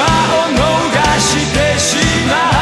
を逃してしまう。